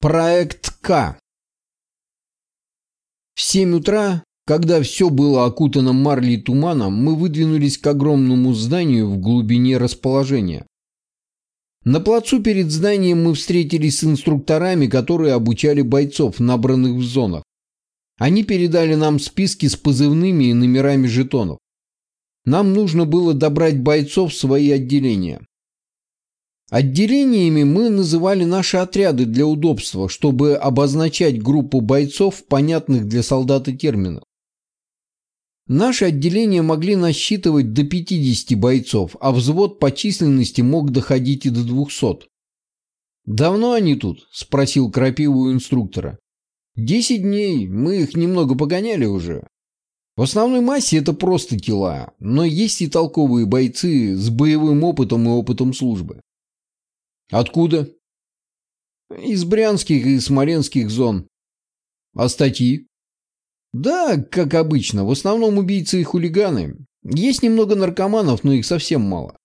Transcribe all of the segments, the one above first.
Проект К. В 7 утра, когда все было окутано марлей и туманом, мы выдвинулись к огромному зданию в глубине расположения. На плацу перед зданием мы встретились с инструкторами, которые обучали бойцов, набранных в зонах. Они передали нам списки с позывными и номерами жетонов. Нам нужно было добрать бойцов в свои отделения. Отделениями мы называли наши отряды для удобства, чтобы обозначать группу бойцов понятных для солдата терминах. Наши отделения могли насчитывать до 50 бойцов, а взвод по численности мог доходить и до 200. «Давно они тут?» – спросил Крапиву инструктора. «Десять дней, мы их немного погоняли уже. В основной массе это просто тела, но есть и толковые бойцы с боевым опытом и опытом службы. Откуда? Из брянских и смоленских зон. А статьи? Да, как обычно, в основном убийцы и хулиганы. Есть немного наркоманов, но их совсем мало.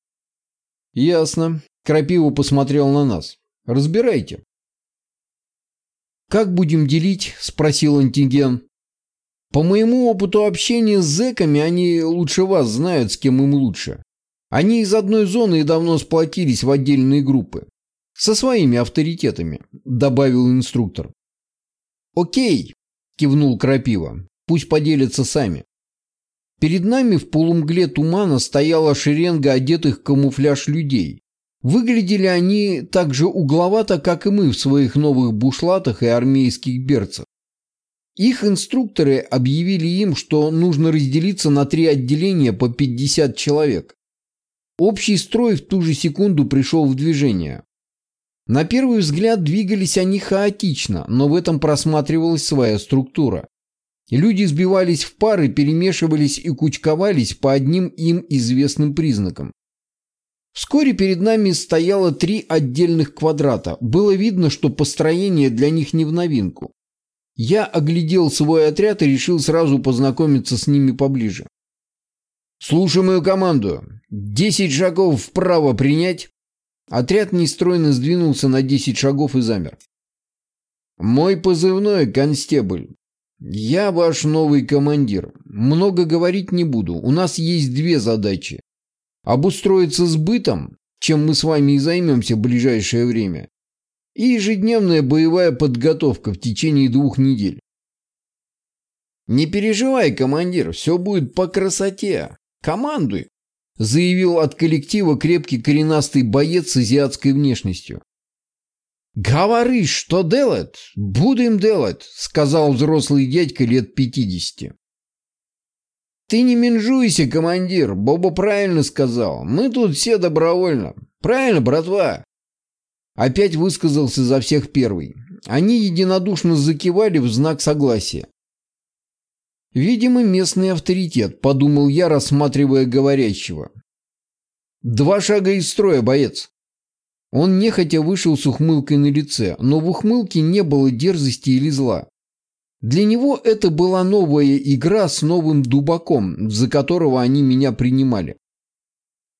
Ясно. Крапива посмотрел на нас. Разбирайте. «Как будем делить?» – спросил антиген. «По моему опыту общения с зэками, они лучше вас знают, с кем им лучше. Они из одной зоны и давно сплотились в отдельные группы. Со своими авторитетами», — добавил инструктор. «Окей», — кивнул Крапива. «Пусть поделятся сами». Перед нами в полумгле тумана стояла шеренга одетых в камуфляж людей. Выглядели они так же угловато, как и мы в своих новых бушлатах и армейских берцах. Их инструкторы объявили им, что нужно разделиться на три отделения по 50 человек. Общий строй в ту же секунду пришел в движение. На первый взгляд двигались они хаотично, но в этом просматривалась своя структура. Люди сбивались в пары, перемешивались и кучковались по одним им известным признакам. Вскоре перед нами стояло три отдельных квадрата. Было видно, что построение для них не в новинку. Я оглядел свой отряд и решил сразу познакомиться с ними поближе. «Слушай мою команду. Десять шагов вправо принять, Отряд нестройно сдвинулся на 10 шагов и замер. «Мой позывной – констебль. Я ваш новый командир. Много говорить не буду. У нас есть две задачи. Обустроиться с бытом, чем мы с вами и займемся в ближайшее время, и ежедневная боевая подготовка в течение двух недель. Не переживай, командир, все будет по красоте. Командуй заявил от коллектива крепкий коренастый боец с азиатской внешностью. «Говори, что делать? Будем делать», — сказал взрослый дядька лет пятидесяти. «Ты не менжуйся, командир, Боба правильно сказал. Мы тут все добровольно. Правильно, братва?» Опять высказался за всех первый. Они единодушно закивали в знак согласия. Видимо, местный авторитет, подумал я, рассматривая говорящего. Два шага из строя, боец. Он нехотя вышел с ухмылкой на лице, но в ухмылке не было дерзости или зла. Для него это была новая игра с новым дубаком, за которого они меня принимали.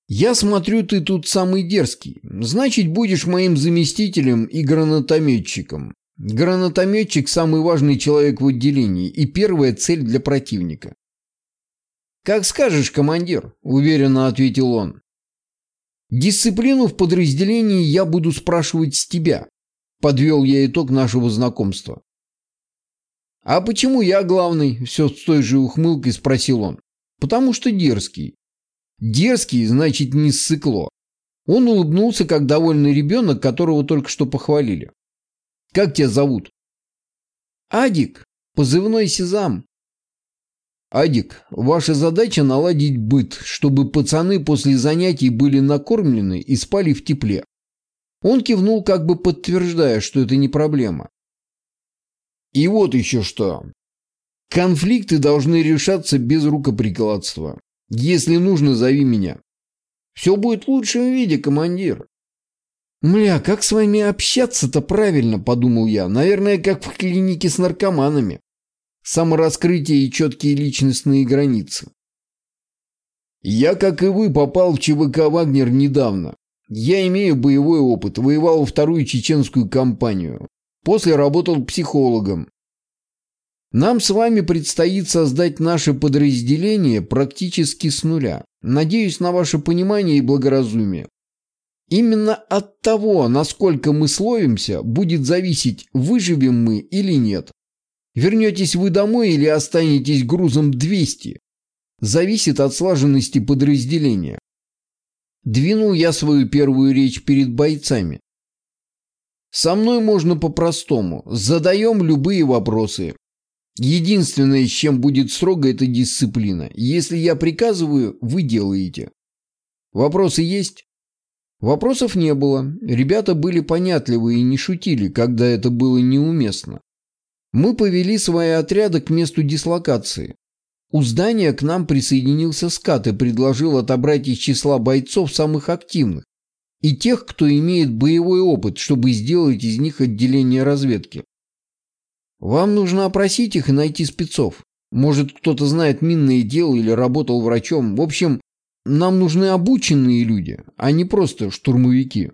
«Я смотрю, ты тут самый дерзкий. Значит, будешь моим заместителем и гранатометчиком. Гранатометчик – самый важный человек в отделении и первая цель для противника. «Как скажешь, командир», – уверенно ответил он. «Дисциплину в подразделении я буду спрашивать с тебя», – подвел я итог нашего знакомства. «А почему я главный?» – все с той же ухмылкой спросил он. «Потому что дерзкий». «Дерзкий, значит, не ссыкло». Он улыбнулся, как довольный ребенок, которого только что похвалили. Как тебя зовут? Адик, позывной Сезам. Адик, ваша задача наладить быт, чтобы пацаны после занятий были накормлены и спали в тепле. Он кивнул, как бы подтверждая, что это не проблема. И вот еще что. Конфликты должны решаться без рукоприкладства. Если нужно, зови меня. Все будет в лучшем виде, командир. «Мля, как с вами общаться-то правильно?» – подумал я. «Наверное, как в клинике с наркоманами. Самораскрытие и четкие личностные границы». Я, как и вы, попал в ЧВК «Вагнер» недавно. Я имею боевой опыт, воевал во вторую чеченскую кампанию. После работал психологом. Нам с вами предстоит создать наше подразделение практически с нуля. Надеюсь на ваше понимание и благоразумие. Именно от того, насколько мы словимся, будет зависеть, выживем мы или нет. Вернетесь вы домой или останетесь грузом 200. Зависит от слаженности подразделения. Двинул я свою первую речь перед бойцами. Со мной можно по-простому. Задаем любые вопросы. Единственное, с чем будет строго, это дисциплина. Если я приказываю, вы делаете. Вопросы есть? Вопросов не было. Ребята были понятливы и не шутили, когда это было неуместно. Мы повели свои отряды к месту дислокации. У здания к нам присоединился скат и предложил отобрать из числа бойцов самых активных и тех, кто имеет боевой опыт, чтобы сделать из них отделение разведки. Вам нужно опросить их и найти спецов. Может, кто-то знает минное дело или работал врачом. В общем, нам нужны обученные люди, а не просто штурмовики.